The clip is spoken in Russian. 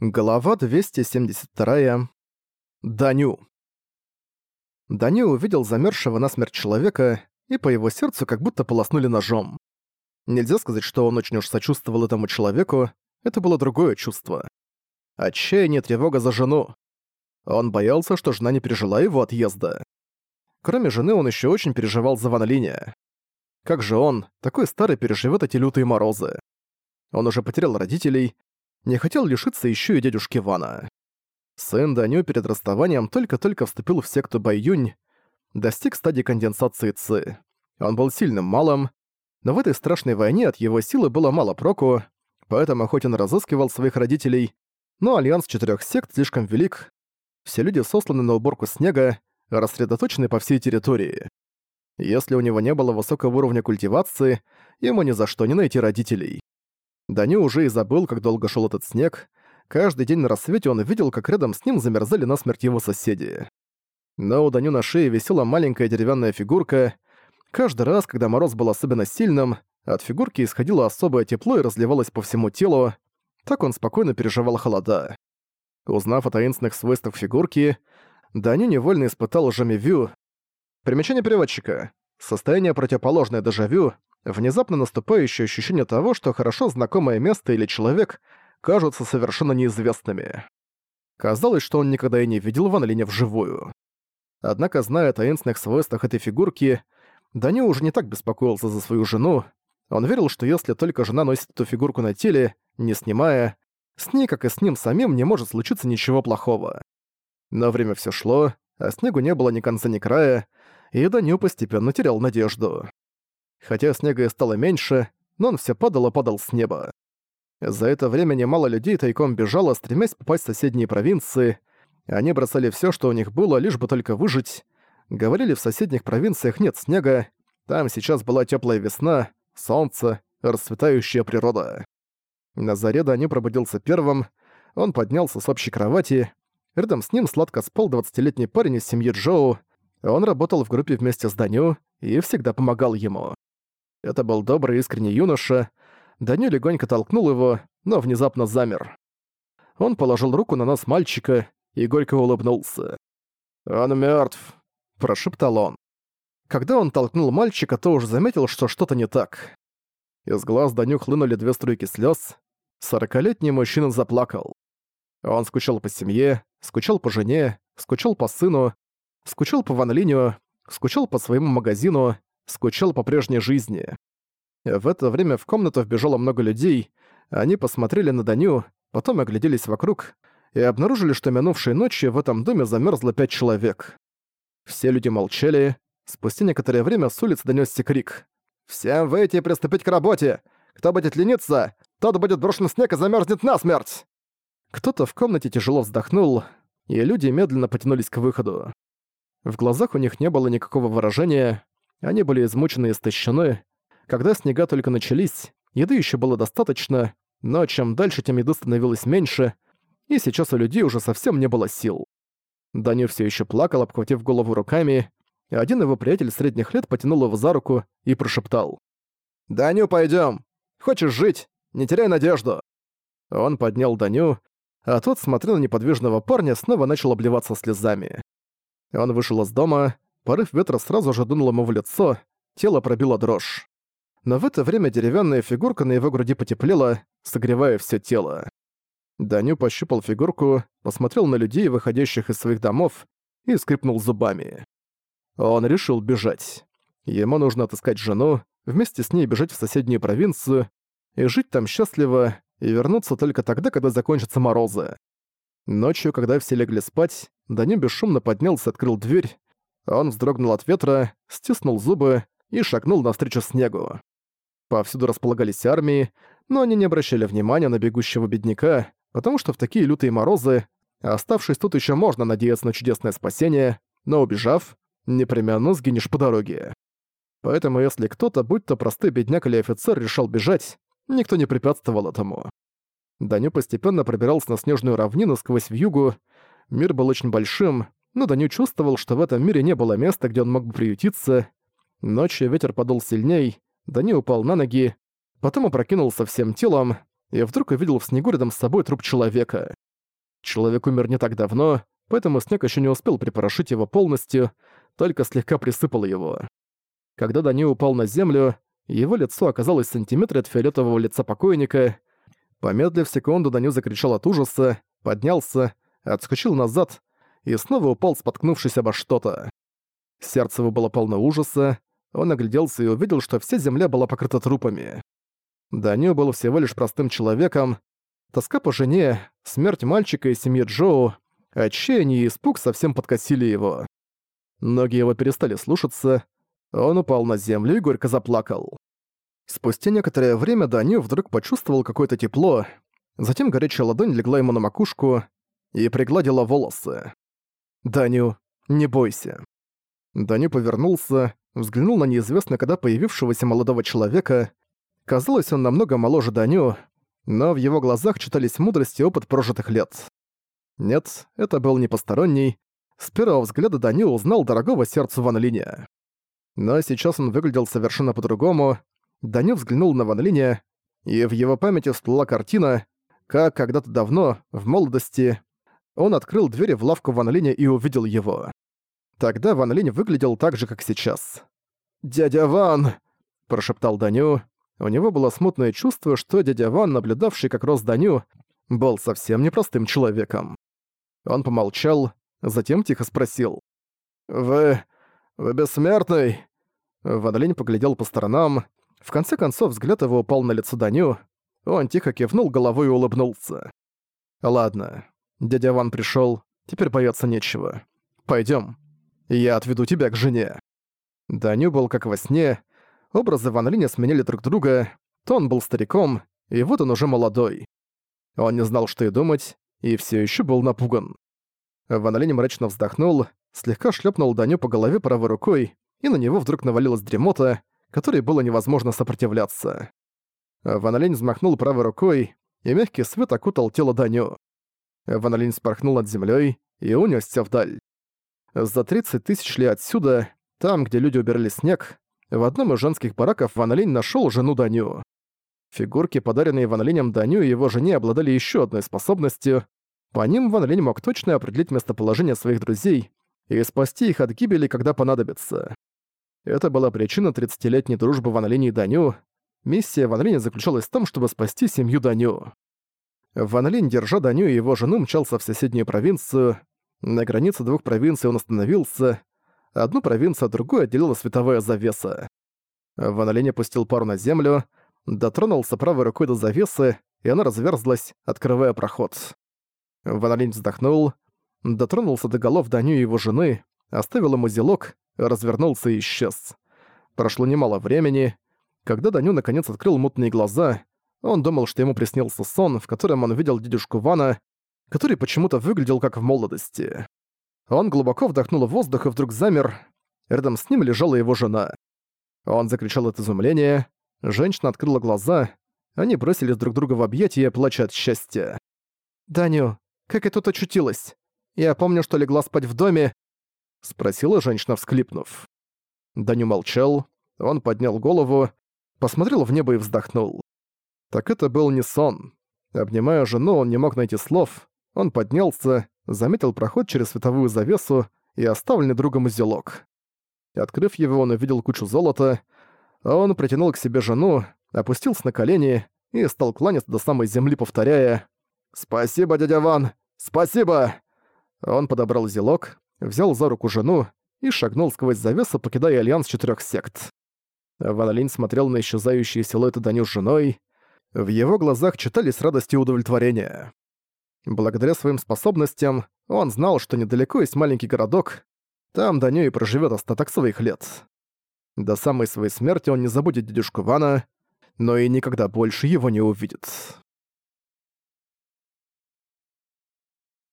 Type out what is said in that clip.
Глава 272. Даню. Даню увидел замерзшего насмерть человека, и по его сердцу как будто полоснули ножом. Нельзя сказать, что он очень уж сочувствовал этому человеку, это было другое чувство. Отчаяние, тревога за жену. Он боялся, что жена не пережила его отъезда. Кроме жены, он еще очень переживал за Ван. Как же он, такой старый, переживет эти лютые морозы? Он уже потерял родителей, не хотел лишиться еще и дядюшки Вана. Сын Даню перед расставанием только-только вступил в секту Байюнь, достиг стадии конденсации Ци. Он был сильным малым, но в этой страшной войне от его силы было мало проку, поэтому хоть он разыскивал своих родителей, но альянс четырех сект слишком велик, все люди сосланы на уборку снега, рассредоточены по всей территории. Если у него не было высокого уровня культивации, ему ни за что не найти родителей. Даню уже и забыл, как долго шел этот снег. Каждый день на рассвете он видел, как рядом с ним замерзали насмерть его соседи. Но у Даню на шее висела маленькая деревянная фигурка. Каждый раз, когда мороз был особенно сильным, от фигурки исходило особое тепло и разливалось по всему телу. Так он спокойно переживал холода. Узнав о таинственных свойствах фигурки, Даню невольно испытал жамевю. Примечание переводчика. Состояние противоположное дежавю, внезапно наступающее ощущение того, что хорошо знакомое место или человек кажутся совершенно неизвестными. Казалось, что он никогда и не видел Ван Линя вживую. Однако, зная о таинственных свойствах этой фигурки, Даню уже не так беспокоился за свою жену. Он верил, что если только жена носит эту фигурку на теле, не снимая, с ней, как и с ним самим, не может случиться ничего плохого. Но время все шло, а снегу не было ни конца, ни края, и Даню постепенно терял надежду. Хотя снега и стало меньше, но он все падал и падал с неба. За это время немало людей тайком бежало, стремясь попасть в соседние провинции. Они бросали все, что у них было, лишь бы только выжить. Говорили, в соседних провинциях нет снега, там сейчас была теплая весна, солнце, расцветающая природа. На заре Даню пробудился первым, он поднялся с общей кровати. Рядом с ним сладко спал 20-летний парень из семьи Джоу. Он работал в группе вместе с Даню и всегда помогал ему. Это был добрый искренний юноша. Даню легонько толкнул его, но внезапно замер. Он положил руку на нос мальчика и горько улыбнулся. «Он мертв, прошептал он. Когда он толкнул мальчика, то уже заметил, что что-то не так. Из глаз Даню хлынули две струйки слез. Сорокалетний мужчина заплакал. Он скучал по семье, скучал по жене, скучал по сыну, скучал по Ван скучал по своему магазину, скучал по прежней жизни. В это время в комнату вбежало много людей, они посмотрели на Даню, потом огляделись вокруг и обнаружили, что минувшей ночью в этом доме замерзло пять человек. Все люди молчали. Спустя некоторое время с улицы донёсся крик. «Всем выйти и приступить к работе! Кто будет лениться, тот будет брошен в снег и замерзнет насмерть!» Кто-то в комнате тяжело вздохнул, и люди медленно потянулись к выходу. В глазах у них не было никакого выражения, они были измучены и истощены. Когда снега только начались, еды еще было достаточно, но чем дальше, тем еды становилось меньше, и сейчас у людей уже совсем не было сил. Даню все еще плакал, обхватив голову руками, и один его приятель средних лет потянул его за руку и прошептал. «Даню, пойдем. Хочешь жить? Не теряй надежду!» Он поднял Даню, а тот, смотрел на неподвижного парня, снова начал обливаться слезами. Он вышел из дома, Порыв ветра сразу же дунул ему в лицо, тело пробило дрожь. Но в это время деревянная фигурка на его груди потеплела, согревая все тело. Даню пощупал фигурку, посмотрел на людей, выходящих из своих домов, и скрипнул зубами. Он решил бежать. Ему нужно отыскать жену, вместе с ней бежать в соседнюю провинцию и жить там счастливо, и вернуться только тогда, когда закончатся морозы. Ночью, когда все легли спать, Даню бесшумно поднялся, открыл дверь он вздрогнул от ветра, стиснул зубы и шагнул навстречу снегу. Повсюду располагались армии, но они не обращали внимания на бегущего бедняка, потому что в такие лютые морозы, оставшись тут еще можно надеяться на чудесное спасение, но убежав, непременно сгинешь по дороге. Поэтому если кто-то, будь то простой бедняк или офицер, решал бежать, никто не препятствовал этому. Даню постепенно пробирался на снежную равнину сквозь вьюгу, мир был очень большим, но Даню чувствовал, что в этом мире не было места, где он мог бы приютиться. Ночью ветер подул сильней, Даню упал на ноги, потом опрокинулся всем телом и вдруг увидел в снегу рядом с собой труп человека. Человек умер не так давно, поэтому снег еще не успел припорошить его полностью, только слегка присыпал его. Когда Дани упал на землю, его лицо оказалось в сантиметре от фиолетового лица покойника. Помедлив секунду, Даню закричал от ужаса, поднялся, отскочил назад и снова упал, споткнувшись обо что-то. Сердце его было полно ужаса, он огляделся и увидел, что вся земля была покрыта трупами. Даню был всего лишь простым человеком. Тоска по жене, смерть мальчика и семьи Джоу, отчаяние и испуг совсем подкосили его. Ноги его перестали слушаться, он упал на землю и горько заплакал. Спустя некоторое время Даню вдруг почувствовал какое-то тепло, затем горячая ладонь легла ему на макушку и пригладила волосы. «Даню, не бойся». Даню повернулся, взглянул на неизвестно когда появившегося молодого человека. Казалось, он намного моложе Даню, но в его глазах читались мудрость и опыт прожитых лет. Нет, это был не посторонний. С первого взгляда Даню узнал дорогого сердцу Ван Линя. Но сейчас он выглядел совершенно по-другому. Даню взглянул на Ван Линя, и в его памяти всплыла картина, как когда-то давно, в молодости, он открыл двери в лавку Ван Линя и увидел его. Тогда Ван Линь выглядел так же, как сейчас. «Дядя Ван!» – прошептал Даню. У него было смутное чувство, что дядя Ван, наблюдавший, как рос Даню, был совсем непростым человеком. Он помолчал, затем тихо спросил. «Вы... вы бессмертный?» Ван Линь поглядел по сторонам. В конце концов, взгляд его упал на лицо Даню. Он тихо кивнул головой и улыбнулся. «Ладно, дядя Ван пришёл, теперь бояться нечего. Пойдём, я отведу тебя к жене». Даню был как во сне. Образы Ван Линя сменили друг друга. То он был стариком, и вот он уже молодой. Он не знал, что и думать, и все еще был напуган. Ван Линь мрачно вздохнул, слегка шлепнул Даню по голове правой рукой, и на него вдруг навалилась дремота, которой было невозможно сопротивляться. Ван Линь взмахнул правой рукой, и мягкий свет окутал тело Даню. Ван Линь спорхнул над землей и унесся вдаль. За 30 тысяч ли отсюда там, где люди убирали снег, в одном из женских бараков Ван Линь нашёл жену Даню. Фигурки, подаренные Ван Линем Даню и его жене, обладали ещё одной способностью. По ним Ван Линь мог точно определить местоположение своих друзей и спасти их от гибели, когда понадобится. Это была причина 30-летней дружбы Ван и Даню. Миссия Ван заключалась в том, чтобы спасти семью Даню. Ван Линь, держа Даню и его жену, мчался в соседнюю провинцию. На границе двух провинций он остановился. Одну провинцию от другой отделила световая завеса. Ван Линь опустил пару на землю, дотронулся правой рукой до завесы, и она разверзлась, открывая проход. Ван Линь вздохнул, дотронулся до голов Даню и его жены, оставил ему зелок, развернулся и исчез. Прошло немало времени. Когда Даню наконец открыл мутные глаза, он думал, что ему приснился сон, в котором он видел дедушку Вана, который почему-то выглядел как в молодости. Он глубоко вдохнул воздух и вдруг замер. Рядом с ним лежала его жена. Он закричал от изумления. Женщина открыла глаза. Они бросились друг друга в объятия, плача от счастья. «Даню, как я тут очутилась? Я помню, что легла спать в доме...» Спросила женщина, всклипнув. Даню молчал. Он поднял голову, посмотрел в небо и вздохнул. Так это был не сон. Обнимая жену, он не мог найти слов. Он поднялся, заметил проход через световую завесу и оставленный другом узелок. Открыв его, он увидел кучу золота. Он притянул к себе жену, опустился на колени и стал кланяться до самой земли, повторяя «Спасибо, дядя Ван! Спасибо!» Он подобрал зелок, взял за руку жену и шагнул сквозь завесу, покидая альянс четырех сект. Ван Линь смотрел на исчезающие силуэты Даню с женой. В его глазах читались радость и удовлетворение. Благодаря своим способностям, он знал, что недалеко есть маленький городок, там Даню и проживет остаток своих лет. До самой своей смерти он не забудет дедушку Вана, но и никогда больше его не увидит.